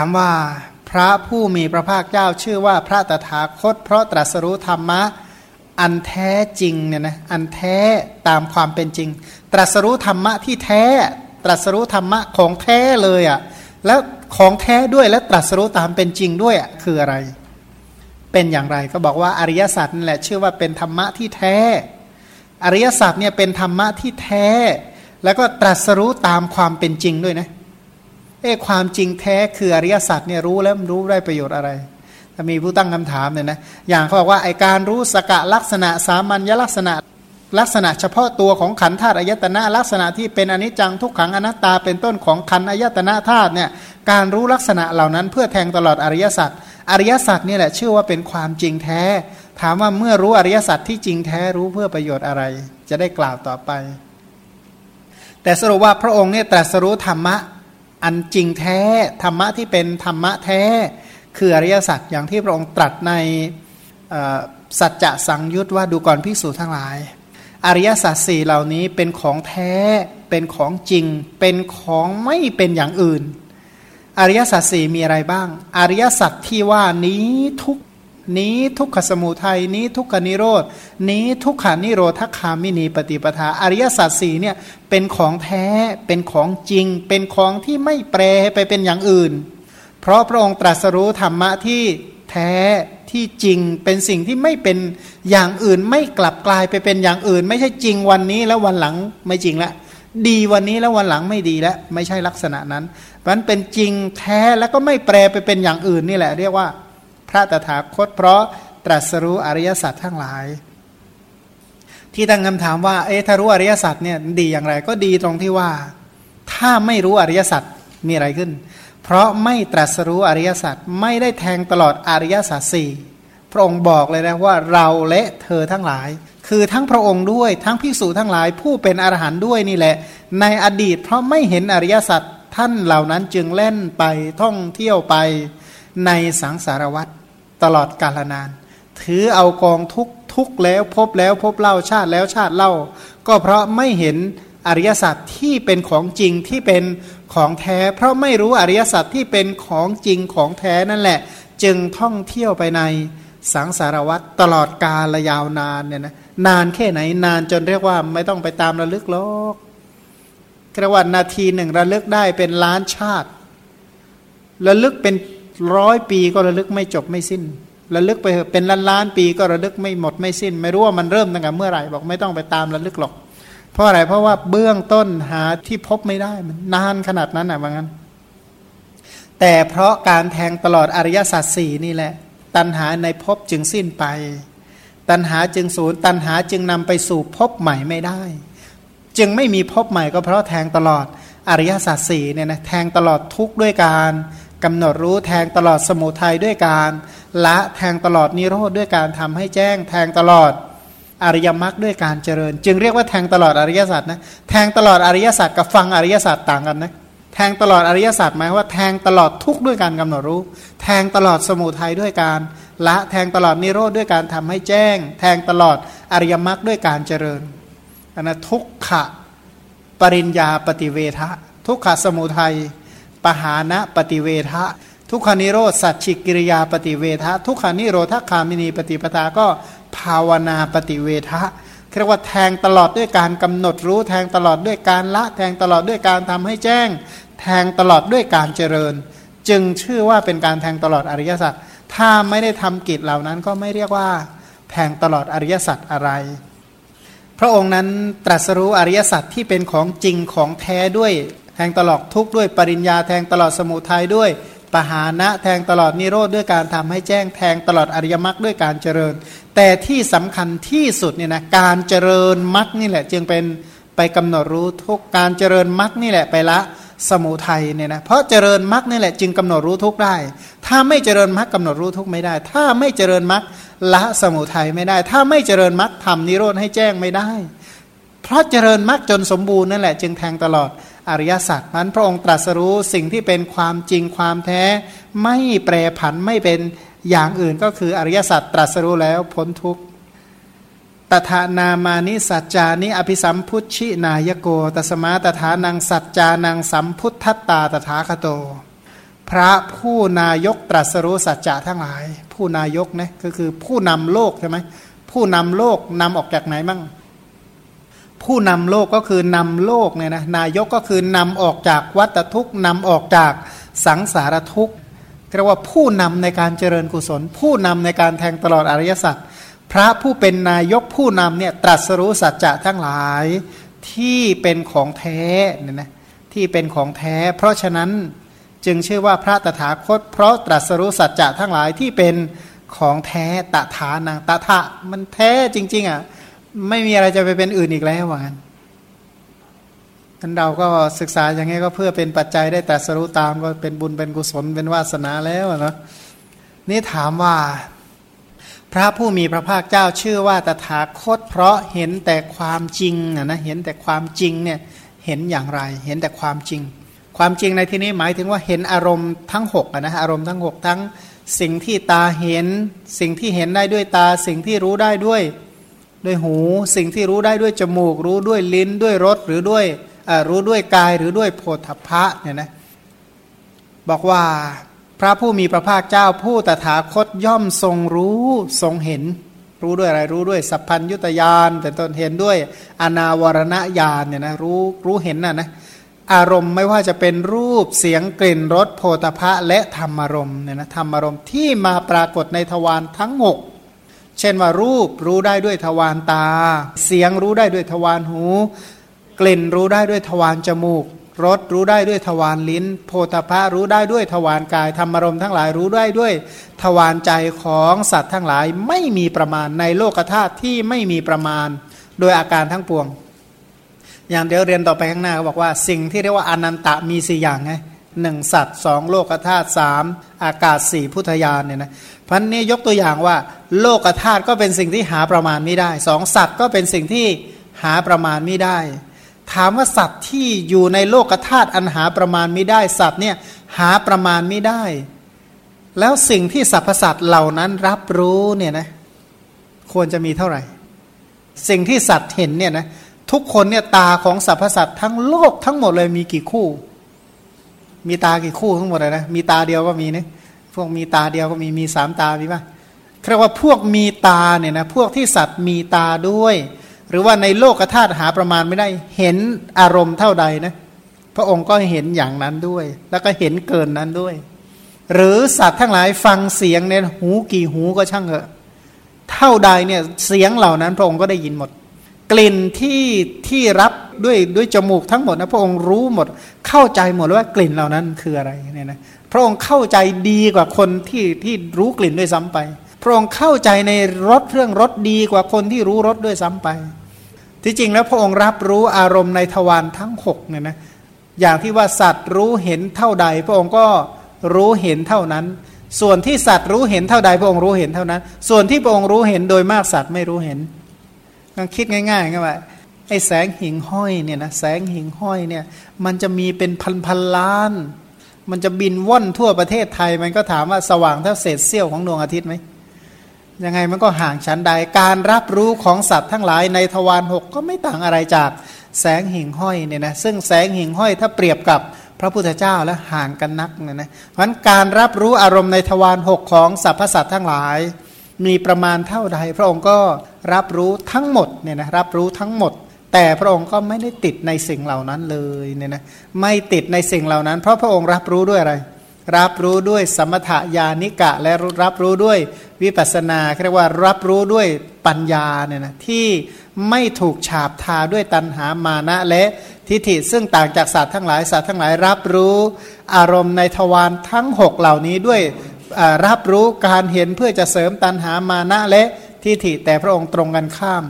ามว่าพระผู้มีพระภาคเจ้าชื่อว่าพระตถาคต เพราะตรัสรู้ธรรมะอันแท้จริงเนี่ยนะอันแท้ตามความเป็นจริง ตรัสรู้ธรรมะที่แท้ ตรัสรู้ธรรมะของแท้เลยอะ่ะแล้วของแท้ด้วยและตรัสรู้ตามเป็นจริงด้วยอะคืออะไร เป็นอย่างไรก็บอกว่าอริยสัจนั่นแหละชื่อว่าเป็นธรรมะที่แท้ อริยสัจเนี่ยเป็นธรรมะที่แท้ แล้วก็ตรัสรู้ตามความเป็นจริงด้วยนะเเอ้ความจริงแท้คืออริยสัจเนี่ยรู้แล้วรู้ได้ประโยชน์อะไรถ้ามีผู้ตั้งคำถามเนี่ยนะอย่างเขาบอกว่าไอการรู้สกะลักษณะสามัญลักษณะลักษณะเฉพาะตัวของขันธาตุอายตนะลักษณะที่เป็นอนิจจังทุกขังอนัตตา เป็นต้นของขันอายตนะธาตุเนี่ยการรู้ลักษณะเหล่านั้นเพื่อแทงตลอดอริยสัจอริยสัจนี่แหละชื่อว่าเป็นความจริงแท้ ถามว่าเมื่อรู้อริยสัจที่จริงแท้รู้เพื่อประโยชน์อะไร จะได้กล่าวต่อไป แต่สรุปว่าพระองค์เนี่ยตรัสรู้ธรรมะ อันจริงแท้ธรรมะที่เป็นธรรมะแท้ คืออริยสัจอย่างที่พระองค์ตรัสในสัจจะสังยุตว่าดูก่อนพิสูจทั้งหลาย อริยสัจสี่เหล่านี้เป็นของแท้เป็นของจริง เป็นของไม่เป็นอย่างอื่น อริยสัจสี่มีอะไรบ้าง อริยสัจที่ว่านี้ทุก นี้ทุกขสมุทัยนี้ทุกขนิโรธนี้ทุกขานิโรธคามินีปฏิปทา อริยสัจสี่เนี่ยเป็นของแท้เป็นของจริง เป็นของที่ไม่แปรไปเป็นอย่างอื่น เพราะพระองค์ตรัสรู้ธรรมะที่แท้ที่จริงเป็นสิ่งที่ไม่เป็นอย่างอื่น ไม่กลับกลายไปเป็นอย่างอื่น ไม่ใช่จริงวันนี้แล้ววันหลังไม่จริงละดีวันนี้แล้ววันหลังไม่ดีแล้วไม่ใช่ลักษณะนั้นมันเป็นจริงแท้แล้วก็ไม่แปรไปเป็นอย่างอื่นนี่แหละ เรียกว่า ระตถาคต เพราะตรัสรู้อริยสัจทั้งหลาย ที่ตั้งคำถามว่าเอ๊ะถ้ารู้อริยสัจเนี่ยดีอย่างไร ก็ดีตรงที่ว่า ถ้าไม่รู้อริยสัจมีอะไรขึ้น เพราะไม่ตรัสรู้อริยสัจไม่ได้แทงตลอดอริยสัจสี่พระองค์บอกเลยนะว่าเราและเธอทั้งหลาย คือทั้งพระองค์ด้วยทั้งพิสูจทั้งหลายผู้เป็นอรหันต์ด้วยนี่แหละ ในอดีตเพราะไม่เห็นอริยสัจท่านเหล่านั้นจึงเล่นไปท่องเที่ยวไปในสังสารวัฏ ตลอดกาลนาน ถือเอากองทุกทุกแล้วพบแล้วพบเล่าชาติแล้วชาติเล่า ก็เพราะไม่เห็นอริยสัจที่เป็นของจริงที่เป็นของแท้ เพราะไม่รู้อริยสัจที่เป็นของจริงของแท้นั่นแหละ จึงท่องเที่ยวไปในสังสารวัตรตลอดกาลยาวนานเนี่ยนะนานแค่ไหนนานจนเรียกว่าไม่ต้องไปตามระลึกหรอกกระวันนาทีหนึ่งระลึกได้เป็นล้านชาติ ระลึกเป็น ร้อยปีก็ระลึกไม่จบไม่สิ้น ระลึกไปเป็นล้านล้านปีก็ระลึกไม่หมดไม่สิ้น ไม่รู้ว่ามันเริ่มตั้งแต่เมื่อไหร่บอกไม่ต้องไปตามระลึกหรอก เพราะอะไรเพราะว่าเบื้องต้นหาที่พบไม่ได้มันนานขนาดนั้นอะว่างั้น แต่เพราะการแทงตลอดอริยสัจสี่นี่แหละ ตัณหาในภพจึงสิ้นไป ตัณหาจึงสูญตัณหาจึงนำไปสู่ภพใหม่ไม่ได้ จึงไม่มีภพใหม่ก็เพราะแทงตลอดอริยสัจสี่เนี่ยนะแทงตลอดทุกข์ด้วยการ กำหนดรู้แทงตลอดสมุทัยด้วยการละแทงตลอดนิโรธด้วยการทำให้แจ้ง แทงตลอดอริยมรรคด้วยการเจริญ จึงเรียกว่าแทงตลอดอริยสัจนะแทงตลอดอริยสัจกับฟังอริยสัจต่างกันนะแทงตลอดอริยสัจหมายว่าแทงตลอดทุกด้วยการกำหนดรู้ แทงตลอดสมุทัยด้วยการละแทงตลอดนิโรธด้วยการทำให้แจ้ง แทงตลอดอริยมรรคด้วยการเจริญอันนะทุกขะปริญญาปฏิเวทะทุกขะสมุทัย ปหานะปฏิเวทะทุกขานิโรธสัจฉิกิริยาปฏิเวทะทุกขานิโรธคามินีปฏิปทาก็ภาวนาปฏิเวทะเรียกว่าแทงตลอดด้วยการกำหนดรู้แทงตลอดด้วยการละ แทงตลอดด้วยการทำให้แจ้ง แทงตลอดด้วยการเจริญ จึงชื่อว่าเป็นการแทงตลอดอริยสัจถ้าไม่ได้ทำกิจเหล่านั้นก็ไม่เรียกว่า แทงตลอดอริยสัจอะไร พระองค์นั้นตรัสรู้อริยสัจที่เป็นของจริงของแท้ด้วย แทงตลอดทุกข์ด้วยปริญญาแทงตลอดสมุทัยด้วยปหานะแทงตลอดนิโรธด้วยการทำให้แจ้งแทงตลอดอริยมรรคด้วยการเจริญ แต่ที่สำคัญที่สุดเนี่ยนะการเจริญมรรคนี่แหละ จึงเป็นไปกำหนดรู้ทุกการเจริญมรรคนี่แหละไปละสมุทัยเนี่ยนะเพราะเจริญมรรคนี่แหละจึงกำหนดรู้ทุกได้ ถ้าไม่เจริญมรรคกาหนดรู้ทุกไม่ได้ ถ้าไม่เจริญมรรคละสมุทัยไม่ได้ ถ้าไม่เจริญมรรคทำนิโรธให้แจ้งไม่ได้ เพราะเจริญมรรคจนสมบูรณ์นั่นแหละ จึงแทงตลอด อริยสัจนั้นพระองค์ตรัสรู้สิ่งที่เป็นความจริงความแท้ ไม่แปรผันไม่เป็นอย่างอื่นก็คืออริยสัจตรัสรู้แล้วพ้นทุกข์ตถานามานิสัจจานิอภิสัมพุชชินายโกตสมาตถานังสัจจานังสัมพุทธัตตาตถาคโตพพระผู้นายกตรัสรู้สัจจะทั้งหลาย ผู้นายกนะก็คือผู้นำโลกใช่ไหมผู้นำโลกนำออกจากไหนมั่ง ผู้นำโลกก็คือนำโลกเนี่ยนะนายกก็คือนำออกจากวัฏทุกข์นำออกจากสังสารทุกข์เรียกว่าผู้นำในการเจริญกุศล ผู้นำในการแทงตลอดอริยสัจพระผู้เป็นนายกผู้นำเนี่ยตรัสรู้สัจจะทั้งหลายที่เป็นของแท้เนี่ยนะที่เป็นของแท้ เพราะฉะนั้นจึงชื่อว่าพระตถาคต เพราะตรัสรู้สัจจะทั้งหลายที่เป็นของแท้ตถานังตถะมันแท้จริง ๆอะ ไม่มีอะไรจะไปเป็นอื่นอีกแล้วว่างั้นท่านเราก็ศึกษาอย่างนี้ก็เพื่อเป็นปัจจัยได้แตรัสรู้ตามก็เป็นบุญเป็นกุศลเป็นวาสนาแล้วนะนี่ถามว่า พระผู้มีพระภาคเจ้าชื่อว่าตถาคต เพราะเห็นแต่ความจริงนะเห็นแต่ความจริงเนี่ยเห็นอย่างไร เห็นแต่ความจริง ความจริงในที่นี้หมายถึงว่าเห็นอารมณ์ทั้ง6นะอารมณ์ทั้ง 6 ทั้งสิ่งที่ตาเห็น สิ่งที่เห็นได้ด้วยตา สิ่งที่รู้ได้ด้วย ด้วยหูสิ่งที่รู้ได้ด้วยจมูก รู้ด้วยลิ้นด้วยรสหรือด้วยรู้ด้วยกายหรือด้วยโพธพะเนี่ยนะบอกว่าพระผู้มีพระภาคเจ้าผู้ตถาคตย่อมทรงรู้ทรงเห็น รู้ด้วยอะไรรู้ด้วยสัพพัญยุตยานแต่ตนเห็นด้วยอนาวรณญาณเนี่ยนะรู้รู้เห็นน่ะนะอารมณ์ไม่ว่าจะเป็นรูปเสียงกลิ่นรสโพธพะและธรรมารมณ์เนี่ยนะธรรมารมณ์ที่มาปรากฏในทวารทั้งหก เช่นว่ารูปรู้ได้ด้วยทวารตา เสียงรู้ได้ด้วยทวารหู กลิ่นรู้ได้ด้วยทวารจมูกรสรู้ได้ด้วยทวารลิ้น โพธพะรู้ได้ด้วยทวารกายธรรมรมทั้งหลายรู้ได้ด้วยทวารใจของสัตว์ทั้งหลายไม่มีประมาณในโลกธาตุที่ไม่มีประมาณโดยอาการทั้งปวง อย่างเดี๋ยวเรียนต่อไปข้างหน้าเขาบอกว่าสิ่งที่เรียกว่าอนันตะมีสี่อย่างไงหนึ่งสัตว์สองโลกธาตุสามอากาศสี่พุทธญาณเนี่ยนะ พันนี้ยกตัวอย่างว่า โลกธาตุก็เป็นสิ่งที่หาประมาณไม่ได้สองสัตว์ก็เป็นสิ่งที่หาประมาณไม่ได้ ถามว่าสัตว์ที่อยู่ในโลกธาตุอันหาประมาณไม่ได้ สัตว์เนี่ยหาประมาณไม่ได้ แล้วสิ่งที่สรรพสัตว์เหล่านั้นรับรู้เนี่ยนะควรจะมีเท่าไหร่ สิ่งที่สัตว์เห็นเนี่ยนะทุกคนเนี่ยตาของสรรพสัตว์ทั้งโลกทั้งหมดเลยมีกี่คู่ มีตากี่คู่ทั้งหมดเลยนะมีตาเดียวก็มีเนี่ย พวกมีตาเดียวก็มีมีสามตามีป่ะเรียกว่าพวกมีตาเนี่ยนะพวกที่สัตว์มีตาด้วย หรือว่าในโลกธาตุหาประมาณไม่ได้เห็นอารมณ์เท่าใดนะพระองค์ก็เห็นอย่างนั้นด้วย แล้วก็เห็นเกินนั้นด้วย หรือสัตว์ทั้งหลายฟังเสียงเนี่ยหูกี่หูก็ช่างเถอะ เท่าใดเนี่ยเสียงเหล่านั้นพระองค์ก็ได้ยินหมด กลิ่นที่ที่รับด้วยด้วยจมูกทั้งหมดนะพระองค์รู้หมด เข้าใจหมดว่ากลิ่นเหล่านั้นคืออะไรเนี่ยนะพระองค์เข้าใจดีกว่าคนที่ที่รู้กลิ่นด้วยซ้ำไป พระองค์เข้าใจในรสเครื่องรสดีกว่าคนที่รู้รสด้วยซ้ำไป ที่จริงแล้วพระองค์รับรู้อารมณ์ในทวารทั้งหกเนี่ยนะอย่างที่ว่าสัตว์รู้เห็นเท่าใด พระองค์ก็รู้เห็นเท่านั้น ส่วนที่สัตว์รู้เห็นเท่าใด พระองค์รู้เห็นเท่านั้น ส่วนที่พระองค์รู้เห็นโดยมากสัตว์ไม่รู้เห็น ลองคิดง่ายๆง่ายว่าไอ้แสงหิ่งห้อยเนี่ยนะแสงหิ่งห้อยเนี่ยมันจะมีเป็นพันพันล้าน มันจะบินว่อนทั่วประเทศไทย มันก็ถามว่าสว่างเท่าเศษเสี้ยวของดวงอาทิตย์ไหมยังไงมันก็ห่างชั้นใดการรับรู้ของสัตว์ทั้งหลายในทวารหกก็ไม่ต่างอะไรจากแสงหิ่งห้อยเนี่ยนะซึ่งแสงหิ่งห้อยถ้าเปรียบกับพระพุทธเจ้าแล้วห่างกันนักเนี่ยนะเพราะนั้นการรับรู้อารมณ์ในทวารหกของสรรพสัตว์ทั้งหลาย มีประมาณเท่าใด พระองค์ก็ รับรู้ทั้งหมดเนี่ยนะรับรู้ทั้งหมด แต่พระองค์ก็ไม่ได้ติดในสิ่งเหล่านั้นเลยเนี่ยนะไม่ติดในสิ่งเหล่านั้น เพราะพระองค์รับรู้ด้วยอะไร รับรู้ด้วยสมถยานิกะ และรับรู้ด้วยวิปัสนาเรียกว่ารับรู้ด้วยปัญญาเนี่ยนะที่ไม่ถูกฉาบทาด้วยตัณหามานะและทิฏฐิซึ่งต่างจากสัตว์ทั้งหลายสัตว์ทั้งหลาย รับรู้อารมณ์ในทวารทั้ง 6 เหล่านี้ด้วยรับรู้การเห็นเพื่อจะเสริมตัณหามานะและ ทิฏฐิแต่พระองค์ตรงกันข้าม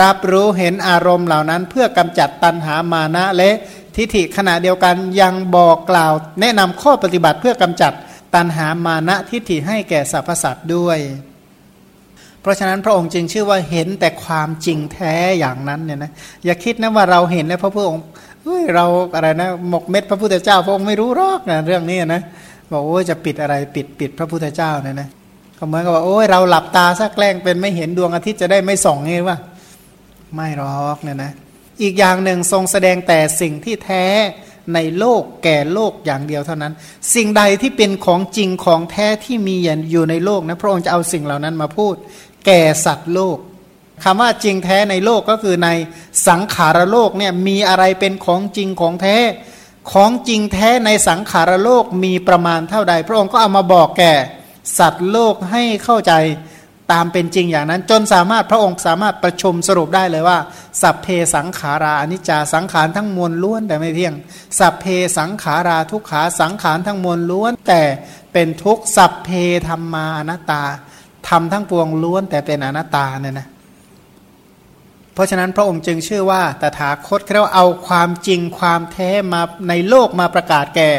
รับรู้เห็นอารมณ์เหล่านั้น เพื่อกำจัดตัณหามานะและทิฏฐิขณะเดียวกันยังบอกกล่าว แนะนำข้อปฏิบัติเพื่อกำจัดตัณหามานะทิฏฐิให้แก่สรรพสัตว์ด้วย เพราะฉะนั้นพระองค์จึงชื่อว่าเห็นแต่ความจริงแท้อย่างนั้นเนี่ยนะอย่าคิดนะว่าเราเห็นนะพระพุทธองค์เฮ้ยเราอะไรนะหมกเม็ดพระพุทธเจ้า พระองค์ไม่รู้หรอกนะเรื่องนี้นะบอกโอ้ยจะปิดอะไรปิดปิดพระพุทธเจ้าเนี่ยนะ ก็เหมือนกับว่าโอ้ยเราหลับตาสักแกล้งเป็นไม่เห็นดวงอาทิตย์จะได้ไม่ส่องไงว่าไม่หรอกเนี่ยนะ อีกอย่างหนึ่งทรงแสดงแต่สิ่งที่แท้ในโลกแก่โลกอย่างเดียวเท่านั้น สิ่งใดที่เป็นของจริงของแท้ที่มีอยู่ในโลกนะพระองค์จะเอาสิ่งเหล่านั้นมาพูด แก่สัตว์โลกคำว่าจริงแท้ในโลกก็คือในสังขารโลกเนี่ยมีอะไรเป็นของจริงของแท้ ของจริงแท้ในสังขารโลกมีประมาณเท่าใด พระองค์ก็เอามาบอกแก่ สัตว์โลกให้เข้าใจตามเป็นจริงอย่างนั้น จนสามารถพระองค์สามารถประชุมสรุปได้เลยว่า สัพเพสังขาราอนิจจาสังขารทั้งมวลล้วนแต่ไม่เที่ยง สัพเพสังขาราทุกขาสังขารทั้งมวลล้วน แต่เป็นทุกสัพเพธรรมาอนัตตาทำทั้งปวงล้วนแต่เป็นอนัตตาเนี่ยนะเพราะฉะนั้นพระองค์จึงชื่อว่าตถาคตเราเอาความจริงความแท้มาในโลกมาประกาศแก่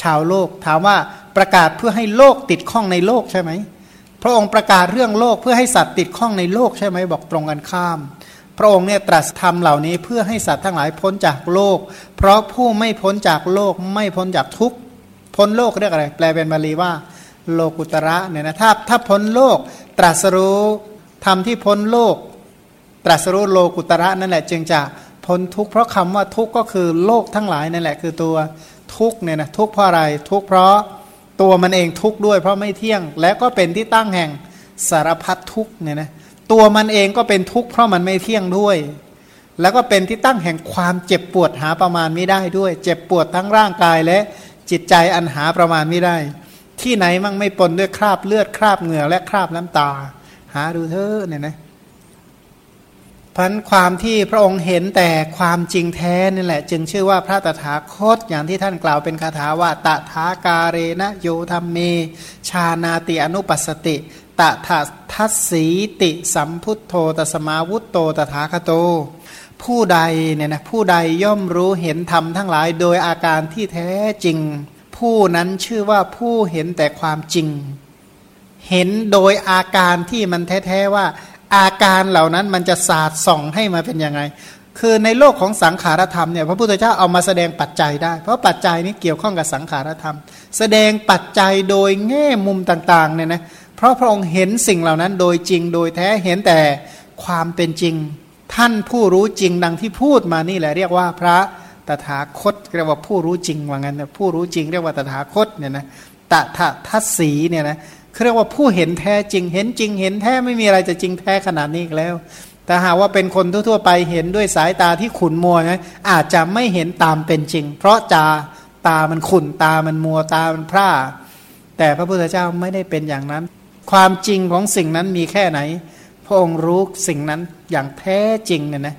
ชาวโลกถามว่า ประกาศเพื่อให้โลกติดข้องในโลกใช่ไหมพระองค์ประกาศเรื่องโลกเพื่อให้สัตว์ติดข้องในโลกใช่ไหมบอกตรงกันข้าม พระองค์เนี่ยตรัสทำเหล่านี้เพื่อให้สัตว์ทั้งหลายพ้นจากโลก เพราะผู้ไม่พ้นจากโลกไม่พ้นจากทุกพ้นโลกเรียกอะไร แปลเป็นบาลีว่า โลกุตระเนี่ยนะถ้าถ้าพ้นโลก ตรัสรู้ทำที่พ้นโลก ตรัสรู้โลกุตระนั่นแหละ จึงจะพ้นทุกข์เพราะคำว่าทุกข์ก็คือโลกทั้งหลายนั่นแหละคือตัวทุกข์เนี่ยนะทุกข์เพราะอะไรทุกข์เพราะ ตัวมันเองทุกข์ด้วย เพราะไม่เที่ยง และก็เป็นที่ตั้งแห่งสารพัดทุกข์เนี่ยนะตัวมันเองก็เป็นทุกข์เพราะมันไม่เที่ยงด้วย แล้วก็เป็นที่ตั้งแห่งความเจ็บปวดหาประมาณไม่ได้ด้วย เจ็บปวดทั้งร่างกายและจิตใจอันหาประมาณไม่ได้ ที่ไหนมั่งไม่ปนด้วยคราบเลือดคราบเหงื่อและคราบน้ำตา หาดูเถอะเนี่ยนะ พันความที่พระองค์เห็นแต่ความจริงแท้นี่แหละ จึงชื่อว่าพระตถาคตอย่างที่ท่านกล่าวเป็นคาถาว่าตถาการเณโยธรรมเม ชานาติอนุปัสติตถาทัศสีติสัมพุทโธตสมาวุตโตตถาคโต ผู้ใดเนี่ยนะผู้ใดย่อมรู้เห็นธรรมทั้งหลายโดยอาการที่แท้จริง ผู้นั้นชื่อว่าผู้เห็นแต่ความจริง เห็นโดยอาการที่มันแท้ๆว่า อาการเหล่านั้นมันจะศาสาดส่องให้มาเป็นยังไง คือในโลกของสังขารธรรมเนี่ยพระพุทธเจ้าเอามาแสดงปัจจัยได้ เพราะปัจจัยนี้เกี่ยวข้องกับสังขารธรรม แสดงปัจจัยโดยแง่มุมต่างๆเนี่ยนะเพราะพระองค์เห็นสิ่งเหล่านั้นโดยจริงโดยแท้เห็นแต่ความเป็นจริง ท่านผู้รู้จริงดังที่พูดมานี่แหละเรียกว่าพระตถาคตเรียกว่าผู้รู้จริงว่างั้นผู้รู้จริงเรียกว่าตถาคตเนี่ยนะตถาทัศสีเนี่ยนะ เรียกว่าผู้เห็นแท้จริง เห็นจริง เห็นแท้ไม่มีอะไรจะจริงแท้ขนาดนี้แล้ว แต่หากว่าเป็นคนทั่วๆไปเห็นด้วยสายตาที่ขุนมัวนะอาจจะไม่เห็นตามเป็นจริง เพราะจาตามันขุนตามันมัวตามันพร่า แต่พระพุทธเจ้าไม่ได้เป็นอย่างนั้น ความจริงของสิ่งนั้นมีแค่ไหนพระองค์รู้สิ่งนั้นอย่างแท้จริงเนี่ยนะ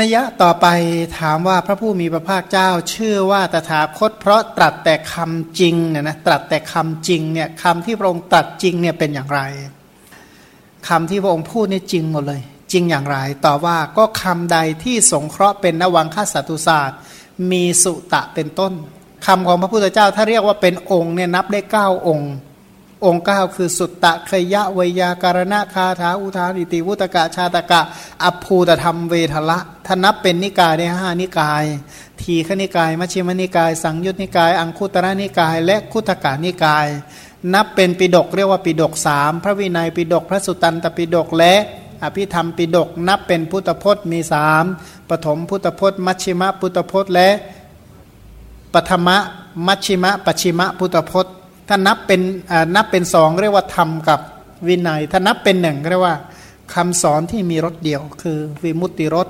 นัยะต่อไปถามว่าพระผู้มีพระภาคเจ้าชื่อว่าตถาคต เพราะตรัสแต่คำจริงเนี่ยนะตรัสแต่คำจริงเนี่ยคำที่พระองค์ตรัสจริงเนี่ยเป็นอย่างไรคำที่พระองค์พูดนี่จริงหมดเลย จริงอย่างไรต่อว่าก็คำใดที่สงเคราะห์เป็นนวังคสัตุศาสตร์ มีสุตะเป็นต้นคำของพระพุทธเจ้าถ้าเรียกว่าเป็นองค์เนี่ยนับได้เก้าองค์ องค์เก้าคือสุตตะขยะวยาการณะคาถาอุทานิติวุตกะชาตกะอภูตธรรมเวทละถ้านับเป็นนิกายในห้านิกาย ทีขนิกาย มัชฌิมนิกาย สังยุตนิกาย อังคุตระนิกาย และคุตกานิกาย นับเป็นปิดกเรียกว่าปิดกสามพระวินัยปิดกพระสุตตันตปิดกและอภิธรรมปิดกนับเป็นพุทธพจน์มีสามปฐมพุทธพจน์ มัชชิมะพุทธพจน์และปฐมะมัชชิมะปชิมะพุทธพจน์ ถ้านับเป็นนับเป็นสองเรียกว่าธรรมกับวินัย ถ้านับเป็นหนึ่งเรียกว่าคำสอนที่มีรสเดียว คือวิมุตติรส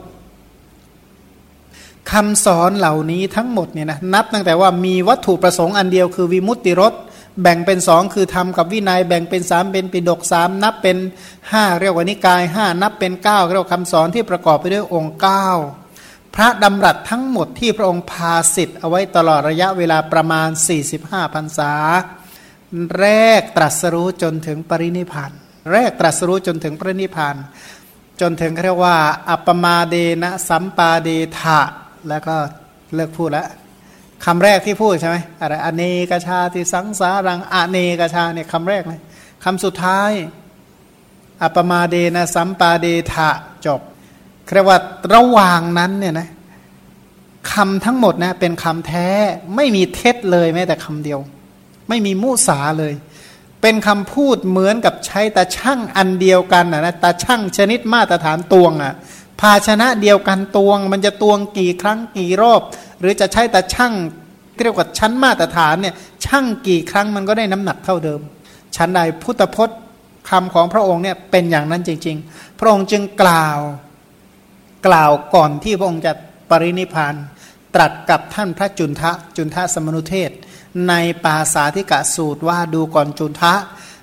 คำสอนเหล่านี้ทั้งหมดเนี่ยนะนับตั้งแต่ว่ามีวัตถุประสงค์อันเดียวคือวิมุตติรสแบ่งเป็นสองคือธรรมกับวินัย แบ่งเป็นสามเป็นปิดกสามนับเป็นห้าเรียกว่านิกายห้านับเป็นเก้าเรียกว่าคำสอนที่ประกอบไปด้วยองค์เก้าพระดำรัสทั้งหมดที่พระองค์พาสิทธิ์เอาไว้ตลอดระยะเวลาประมาณ 45พรรษา แรกตรัสรู้จนถึงปรินิพานแรกตรัสรู้จนถึงปรินิพานจนถึงเรียกว่า อัปมาเดนะสัมปาเดทะแล้วก็เลิกพูดแล้วคำแรกที่พูดใช่ไหมอะไรอเนกชาติสังสารังอเนกชาเนี่ยคำแรกเลยคำสุดท้าย อัปมาเดนะสัมปาเดทะจบเรียกว่าระหว่างนั้นเนี่ยนะคำทั้งหมดนะเป็นคำแท้ไม่มีเท็จเลยแม้แต่คำเดียว ไม่มีมุสาเลย เป็นคำพูดเหมือนกับใช้ตาช่างอันเดียวกันนะตาช่างชนิดมาตรฐานตวงอะ่ะภาชนะเดียวกันตวง มันจะตวงกี่ครั้งกี่รอบ หรือจะใช้แต่ช่างเรียกว่าชั้นมาตรฐานเนี่ยช่างกี่ครั้งมันก็ได้น้ำหนักเท่าเดิม ชั้นใดพุทธพจน์คำของพระองค์เนี่ยเป็นอย่างนั้นจริง ๆ พระองค์จึงกล่าวกล่าวก่อนที่พระองค์จะปรินิพานตรัสกับท่านพระจุนทะจุนทะสมนุเทศ ในปาสาธิกะสูตรว่าดูก่อนจุนทะ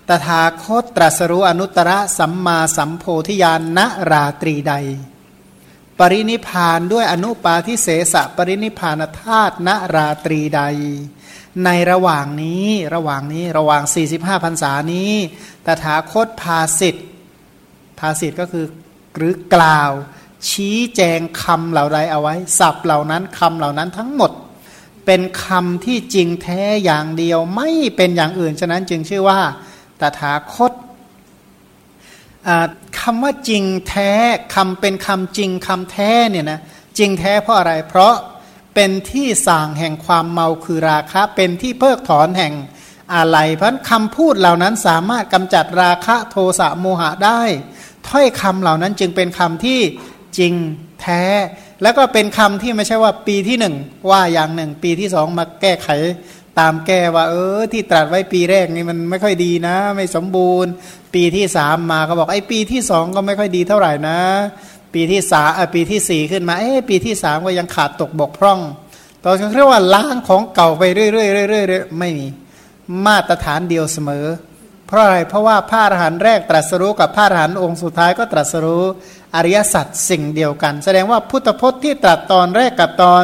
ตถาคตตรัสรู้อนุตตรสัมมาสัมโพธิญาณณราตรีใด ปรินิพานด้วยอนุปาทิเสสะปรินิพานธาตุณราตรีใด ในระหว่างนี้ระหว่างนี้ระหว่าง 45พรรษานี้ ตถาคตภาสิทธภาสิทธก็คือหรือกล่าว ชี้แจงคำเหล่าใดเอาไว้สับเหล่านั้นคำเหล่านั้นทั้งหมด เป็นคำที่จริงแท้อย่างเดียวไม่เป็นอย่างอื่น ฉะนั้นจึงชื่อว่าตถาคตคำว่าจริงแท้คำเป็นคำจริงคำแท้เนี่ยนะจริงแท้เพราะอะไร เพราะเป็นที่สั่งแห่งความเมาคือราคะ เป็นที่เพิกถอนแห่งอะไรเพราะคำพูดเหล่านั้นสามารถกำจัดราคะโทสะโมหะได้ ถ้อยคำเหล่านั้นจึงเป็นคำที่จริงแท้ แล้วก็เป็นคำที่ไม่ใช่ว่าปีที่หนึ่งว่าอย่างหนึ่ง ปีที่สองมาแก้ไขตามแก้ว่า เออ ที่ตรัสไว้ปีแรกนี่มันไม่ค่อยดีนะ ไม่สมบูรณ์ ปีที่สามมาก็บอกไอ้ปีที่สองก็ไม่ค่อยดีเท่าไหร่นะ ปีที่สามปีที่สี่ขึ้นมาเอ้ปีที่สามก็ยังขาดตกบกพร่องตอนเรียกว่าล้างของเก่าไปเรื่อยๆเรื่อยๆไม่มีมาตรฐานเดียวเสมอ เพราะอะไรเพราะว่าพระอรหันต์แรกตรัสรู้กับพระอรหันต์องค์สุดท้ายก็ตรัสรู้ อริยสัจสิ่งเดียวกัน แสดงว่าพุทธพจน์ที่ตรัสตอนแรกกับตอน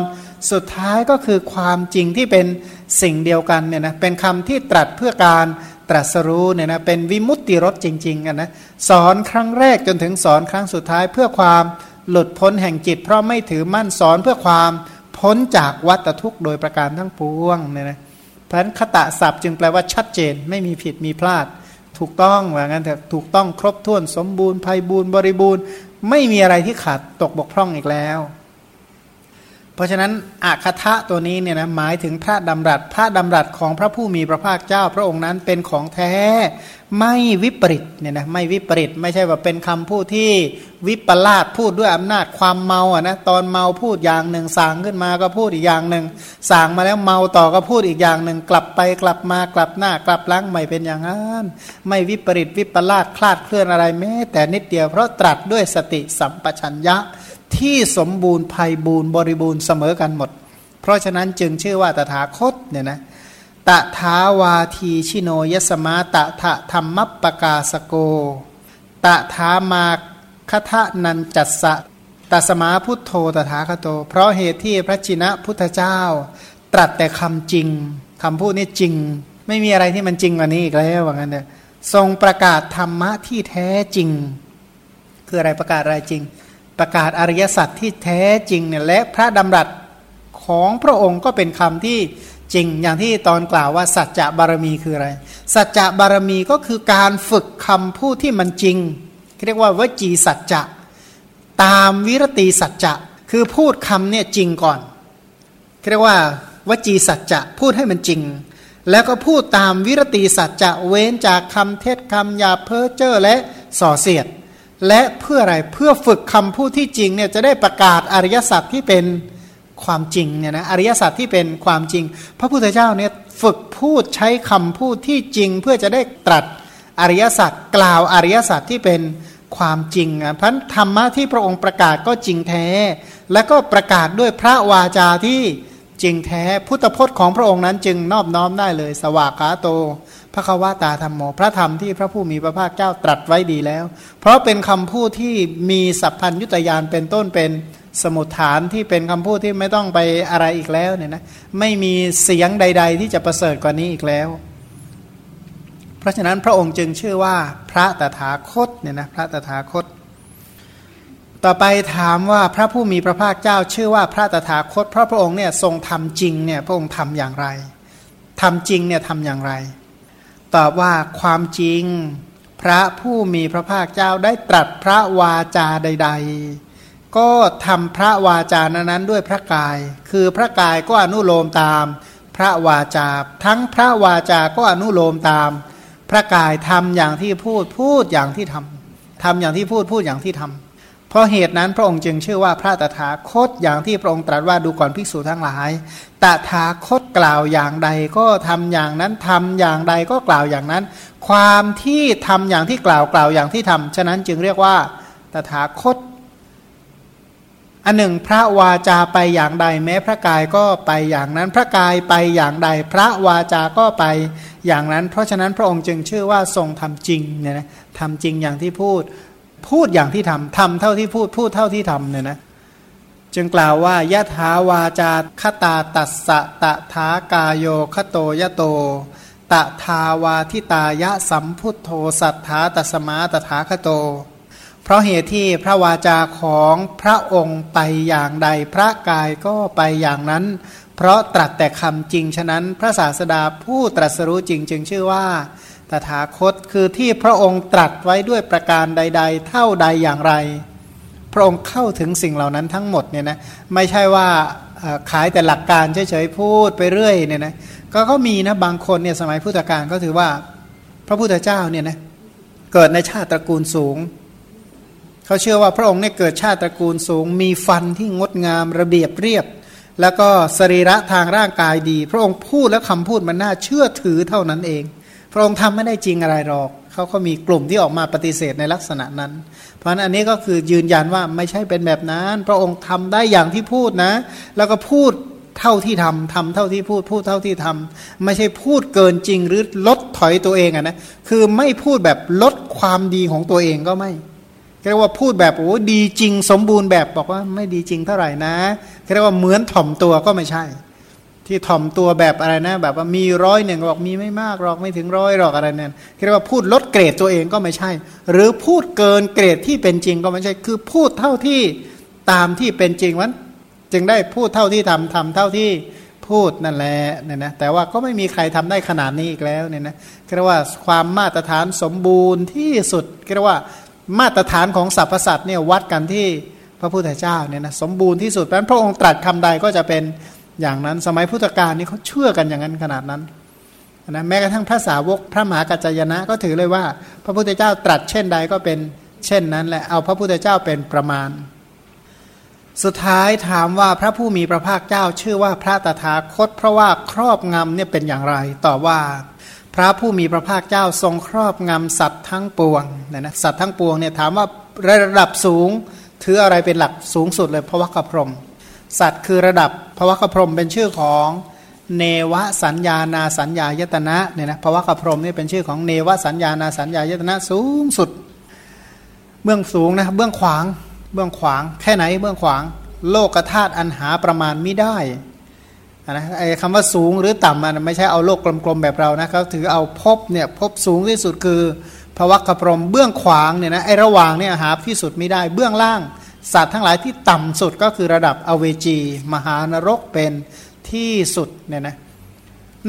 สุดท้ายก็คือความจริงที่เป็นสิ่งเดียวกันเนี่ยนะเป็นคำที่ตรัสเพื่อการตรัสรู้เนี่ยนะเป็นวิมุตติรสจริงๆกันนะสอนครั้งแรกจนถึงสอนครั้งสุดท้ายเพื่อความหลุดพ้นแห่งจิต เพราะไม่ถือมั่นสอนเพื่อความพ้นจากวัฏทุกข์โดยประการทั้งปวงเนี่ยนะเพราะนั้นคตะศัพท์จึงแปลว่าชัดเจนไม่มีผิดมีพลาด ถูกต้องว่างั้นแต่ถูกต้องครบถ้วนสมบูรณ์ภัยบูรณ์บริบูรณ์ ไม่มีอะไรที่ขาดตกบกพร่องอีกแล้ว เพราะฉะนั้นอาคทะตัวนี้เนี่ยนะหมายถึงพระดำรัสพระดำรัสของพระผู้มีพระภาคเจ้า พระองค์นั้นเป็นของแท้ไม่วิปริตเนี่ยนะไม่วิปริตไม่ใช่ว่าเป็นคำพูดที่วิปลาสพูดด้วยอำนาจความเมาอะนะตอนเมาพูดอย่างหนึ่งสางขึ้นมาก็พูดอีกอย่างหนึ่งสางมาแล้วเมาต่อก็พูดอีกอย่างหนึ่งกลับไปกลับมากลับหน้ากลับหลังไม่เป็นอย่างนั้นไม่วิปริตวิปลาสคลาดเคลื่อนอะไรแม้แต่นิดเดียวเพราะตรัสด้วยสติสัมปชัญญะ ที่สมบูรณ์ภัยบูรณ์บริบูรณ์เสมอกันหมด เพราะฉะนั้นจึงชื่อว่าตถาคตเนี่ยนะตถาวาทีชิโนยสมาตถะธรรมปกาสโกตถามาคทะนันจัสสะตสมาพุทโธตถาคโต เพราะเหตุที่พระจินะพุทธเจ้า ตรัสแต่คำจริงคำพูดนี้จริง ไม่มีอะไรที่มันจริงกว่านี้อีกแล้วว่างั้นเถอะทรงประกาศธรรมะที่แท้จริง คืออะไรประกาศอะไรจริง ประกาศอริยสัจที่แท้จริงเนี่ยและพระดำรัสของพระองค์ก็เป็นคำที่จริงอย่างที่ตอนกล่าวว่าสัจจะบารมีคืออะไร สัจจะบารมีก็คือการฝึกคำพูดที่มันจริง เรียกว่าวจีสัจจะตามวิรติสัจจะคือพูดคำเนี่ยจริงก่อนเรียกว่าวจีสัจจะพูดให้มันจริง แล้วก็พูดตามวิรติสัจจะเว้นจากคำเท็จคำหยาเพ้อเจ้อและส่อเสียด และเพื่ออะไรเพื่อฝึกคำพูดที่จริงเนี่ยจะได้ประกาศอริยสัจที่เป็นความจริงเนี่ยนะอริยสัจที่เป็นความจริง พระพุทธเจ้าเนี่ยฝึกพูดใช้คำพูดที่จริง เพื่อจะได้ตรัสอริยสัจกล่าวอริยสัจที่เป็นความจริงอะพันธรรมะที่พระองค์ประกาศก็จริงแท้ และก็ประกาศด้วยพระวาจาที่จริงแท้ พุทธพจน์ของพระองค์นั้นจึงนอบน้อมได้เลย สวากขาโต ระควาตาธรรมโม พระธรรมที่พระผู้มีพระภาคเจ้าตรัสไว้ดีแล้ว เพราะเป็นคำพูดที่มีสัพพัญยุตยานเป็นต้นเป็นสมุดฐานที่เป็นคำพูดที่ไม่ต้องไปอะไรอีกแล้วเนี่ยนะไม่มีเสียงใด ๆ ที่จะประเสริฐกว่านี้อีกแล้ว เพราะฉะนั้นพระองค์จึงชื่อว่าพระตถาคตเนี่ยนะพระตถาคต ต่อไปถามว่าพระผู้มีพระภาคเจ้าชื่อว่าพระตถาคต เพราะพระองค์เนี่ยทรงทำจริงเนี่ยพระองค์ทำอย่างไรทำจริงเนี่ยทำอย่างไร ตอบว่าความจริงพระผู้มีพระภาคเจ้าได้ตรัสพระวาจาใด ๆ ก็ทำพระวาจานั้นด้วยพระกาย คือพระกายก็อนุโลมตามพระวาจา ทั้งพระวาจาก็อนุโลมตาม พระกายทำอย่างที่พูดพูดอย่างที่ทำทำอย่างที่พูดพูดอย่างที่ทำ ราะเหตุนั้นพระองค์จึงชื่อว่าพระตถาคตอย่างที่พระองค์ตรัสว่าดูก่อนภิกษุทั้งหลาย ตถาคตกล่าวอย่างใดก็ทำอย่างนั้นทำอย่างใดก็กล่าวอย่างนั้น ความที่ทำอย่างที่กล่าวกล่าวอย่างที่ทำฉะนั้นจึงเรียกว่า ตถาคต อันหนึ่งพระวาจาไปอย่างใด แม้พระกายก็ไปอย่างนั้น พระกายไปอย่างใด พระวาจาก็ไปอย่างนั้น เพราะฉะนั้นพระองค์จึงชื่อว่าทรงทำจริงเนี่ยนะทำจริงอย่างที่พูด พูดอย่างที่ทำทำเท่าที่พูดพูดเท่าที่ทำเนี่ยนะจึงกล่าวว่ายะถาวาจาคตาตัสสะตะถากาโยคโตยะโต ตะทาวาทิตายะสัมพุทโธสัทธาตัสมาตถาคโต เพราะเหตุที่พระวาจาของพระองค์ไปอย่างใดพระกายก็ไปอย่างนั้น เพราะตรัสแต่คำจริงฉะนั้น พระศาสดาผู้ตรัสรู้จริงจึงชื่อว่า ตถาคตคือที่พระองค์ตรัสไว้ด้วยประการใด ๆ เท่าใดอย่างไร พระองค์เข้าถึงสิ่งเหล่านั้นทั้งหมดเนี่ยนะไม่ใช่ว่าขายแต่หลักการเฉยๆพูดไปเรื่อยเนี่ยนะก็ก็มีนะบางคนเนี่ยสมัยพุทธกาลก็ถือว่า พระพุทธเจ้าเนี่ยนะเกิดในชาติตระกูลสูงเขาเชื่อว่าพระองค์เนี่ยเกิดชาติตระกูลสูง มีฟันที่งดงามระเบียบเรียบ แล้วก็สรีระทางร่างกายดี พระองค์พูดและคำพูดมันน่าเชื่อถือเท่านั้นเอง พระองค์ทำไม่ได้จริงอะไรหรอกเขาก็มีกลุ่มที่ออกมาปฏิเสธในลักษณะนั้น เพราะฉะนั้นอันนี้ก็คือยืนยันว่าไม่ใช่เป็นแบบนั้น พระองค์ทำได้อย่างที่พูดนะ แล้วก็พูดเท่าที่ทำทำเท่าที่พูดพูดเท่าที่ทำไม่ใช่พูดเกินจริงหรือลดถอยตัวเองอะนะคือไม่พูดแบบลดความดีของตัวเองก็ไม่เรียกว่าพูดแบบโอ้ดีจริงสมบูรณ์แบบบอกว่าไม่ดีจริงเท่าไหร่นะเรียกว่าเหมือนถ่อมตัวก็ไม่ใช่ ที่ถ่อมตัวแบบอะไรนะ แบบว่ามีร้อยหนึ่งบอกมีไม่มากหรอกไม่ถึงร้อยหรอกอะไรเนี่ยเรียกว่าพูดลดเกรดตัวเองก็ไม่ใช่ หรือพูดเกินเกรดที่เป็นจริงก็ไม่ใช่ คือพูดเท่าที่ตามที่เป็นจริงวันจึงได้พูดเท่าที่ทำทำเท่าที่พูดนั่นแหละเนี่ยนะแต่ว่าก็ไม่มีใครทำได้ขนาดนี้อีกแล้วเนี่ยนะเรียกว่าความมาตรฐานสมบูรณ์ที่สุดเรียกว่ามาตรฐานของสรรพสัตว์เนี่ยวัดกันที่พระพุทธเจ้าเนี่ยนะสมบูรณ์ที่สุดเพราะพระองค์ตรัสคำใดก็จะเป็น อย่างนั้นสมัยพุทธกาลนี่เขาเชื่อกันอย่างนั้นขนาดนั้นนะแม้กระทั่งพระสาวกพระมหากัจจยนะก็ถือเลยว่า พระพุทธเจ้าตรัสเช่นใดก็เป็นเช่นนั้นแหละเอาพระพุทธเจ้าเป็นประมาณ สุดท้ายถามว่าพระผู้มีพระภาคเจ้าชื่อว่าพระตถาคต เพราะว่าครอบงำเนี่ยเป็นอย่างไรตอบว่า พระผู้มีพระภาคเจ้าทรงครอบงำสัตว์ทั้งปวงนี่ยนะสัตว์ทั้งปวงเนี่ยถามว่าระดับสูงถืออะไรเป็นหลักสูงสุดเลยพระวักพรม สัตว์คือระดับภวะกพรมเป็นชื่อของเนวสัญญานาสัญญายตนะเนี่ยนะภวะกพรมนี่เป็นชื่อของเนวสัญญานาสัญญายตนะสูงสุด เบื้องสูงนะเบื้องขวางเบื้องขวางแค่ไหนเบื้องขวาง โลกธาตุอันหาประมาณไม่ได้นะไอ้คำว่าสูงหรือต่ำมันไม่ใช่เอาโลกกลมๆแบบเรานะเขาถือเอาพบเนี่ยพบสูงที่สุดคือภวะกพรมเบื้องขวางเนี่ยนะไอ้ระหว่างเนี่ยหาที่สุดไม่ได้เบื้องล่าง สัตว์ทั้งหลายที่ต่ำสุดก็คือระดับอเวจี มหานรกเป็นที่สุดเนี่ยนะ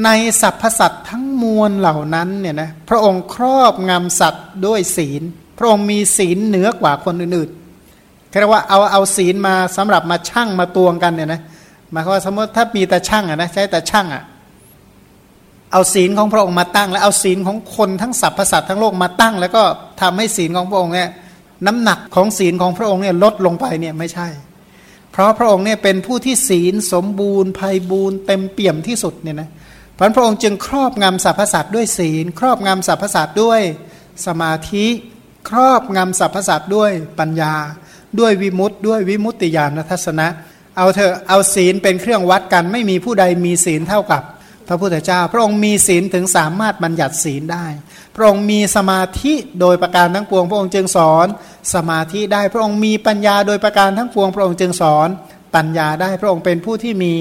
ในสรรพสัตว์ทั้งมวลเหล่านั้นเนี่ยนะพระองค์ครอบงำสัตว์ด้วยศีล พระองค์มีศีลเหนือกว่าคนอื่นๆเรียกว่าเอาเอาศีลมาสำหรับมาชั่งมาตวงกันเนี่ยนะหมายความว่าสมมติถ้ามีแต่ช่างอะนะใช้แต่ช่างอะเอาศีลของพระองค์มาตั้ง แล้วเอาศีลของคนทั้งสรรพสัตว์ทั้งโลกมาตั้ง แล้วก็ทำให้ศีลของพระองค์เนี่ย น้ำหนักของศีลของพระองค์เนี่ยลดลงไปเนี่ยไม่ใช่ เพราะพระองค์เนี่ยเป็นผู้ที่ศีลสมบูรณ์ภัยบูรณ์เต็มเปี่ยมที่สุดเนี่ยนะพระพระองค์จึงครอบงำสรรพสัตว์ด้วยศีล ครอบงำสรรพสัตว์ด้วยสมาธิ ครอบงำสรรพสัตว์ด้วยปัญญา ด้วยวิมุตต์ด้วยวิมุตติญาณทัศนะ เอาเถอะเอาศีลเป็นเครื่องวัดกัน ไม่มีผู้ใดมีศีลเท่ากับ พระพุทธเจ้า พระองค์มีศีลถึงสามารถบัญญัติศีลได้ ระองค์มีสมาธิโดยประการทั้งปวง พระองค์จึงสอน สมาธิได้พระองค์มีปัญญาโดยประการทั้งปวง พระองค์จึงสอน ปัญญาได้พระองค์เป็นผู้ที่มี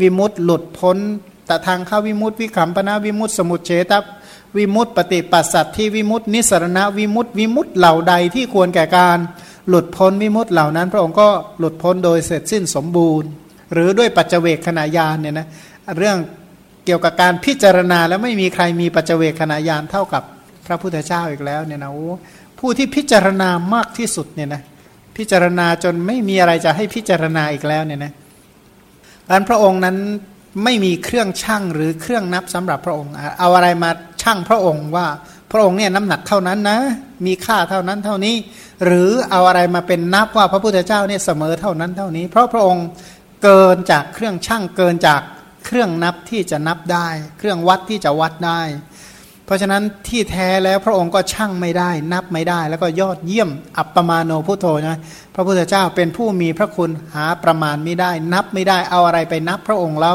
วิมุตต์หลุดพ้นแต่ทางเข้าวิมุตต์วิคัมปนาวิมุตต์สมุทเฉตวิมุตต์ปฏิปัสสัตที่วิมุตต์นิสรณวิมุตต์วิมุตต์เหล่าใดที่ควรแก่การหลุดพ้นวิมุตต์เหล่านั้น พระองค์ก็หลุดพ้นโดยเสร็จสิ้นสมบูรณ์ หรือด้วยปัจเจเวกขณะยานเนี่ยนะเรื่องเกี่ยวกับการพิจารณาแล้วไม่มีใครมีปัจเจเวคขณะยานเท่ากับ พระพุทธเจ้าอีกแล้วเนี่ยนะโอ้ผู้ที่พิจารณามากที่สุดเนี่ยนะพิจารณาจนไม่มีอะไรจะให้พิจารณาอีกแล้วเนี่ยนะอันพระองค์นั้นไม่มีเครื่องชั่งหรือเครื่องนับสำหรับพระองค์ เอาอะไรมาชั่งพระองค์ว่าพระองค์เนี่ยน้ำหนักเท่านั้นนะ มีค่าเท่านั้นเท่านี้ หรือเอาอะไรมาเป็นนับว่าพระพุทธเจ้าเนี่ยเสมอเท่านั้นเท่านี้ เพราะพระองค์เกินจากเครื่องช่างเกินจากเครื่องนับที่จะนับได้ เครื่องวัดที่จะวัดได้ เพราะฉะนั้นที่แท้แล้วพระองค์ก็ช่างไม่ได้ นับไม่ได้ แล้วก็ยอดเยี่ยม อัปปมาโนพุทโธนะพระพุทธเจ้าเป็นผู้มีพระคุณหาประมาณไม่ได้ นับไม่ได้เอาอะไรไปนับพระองค์เล่า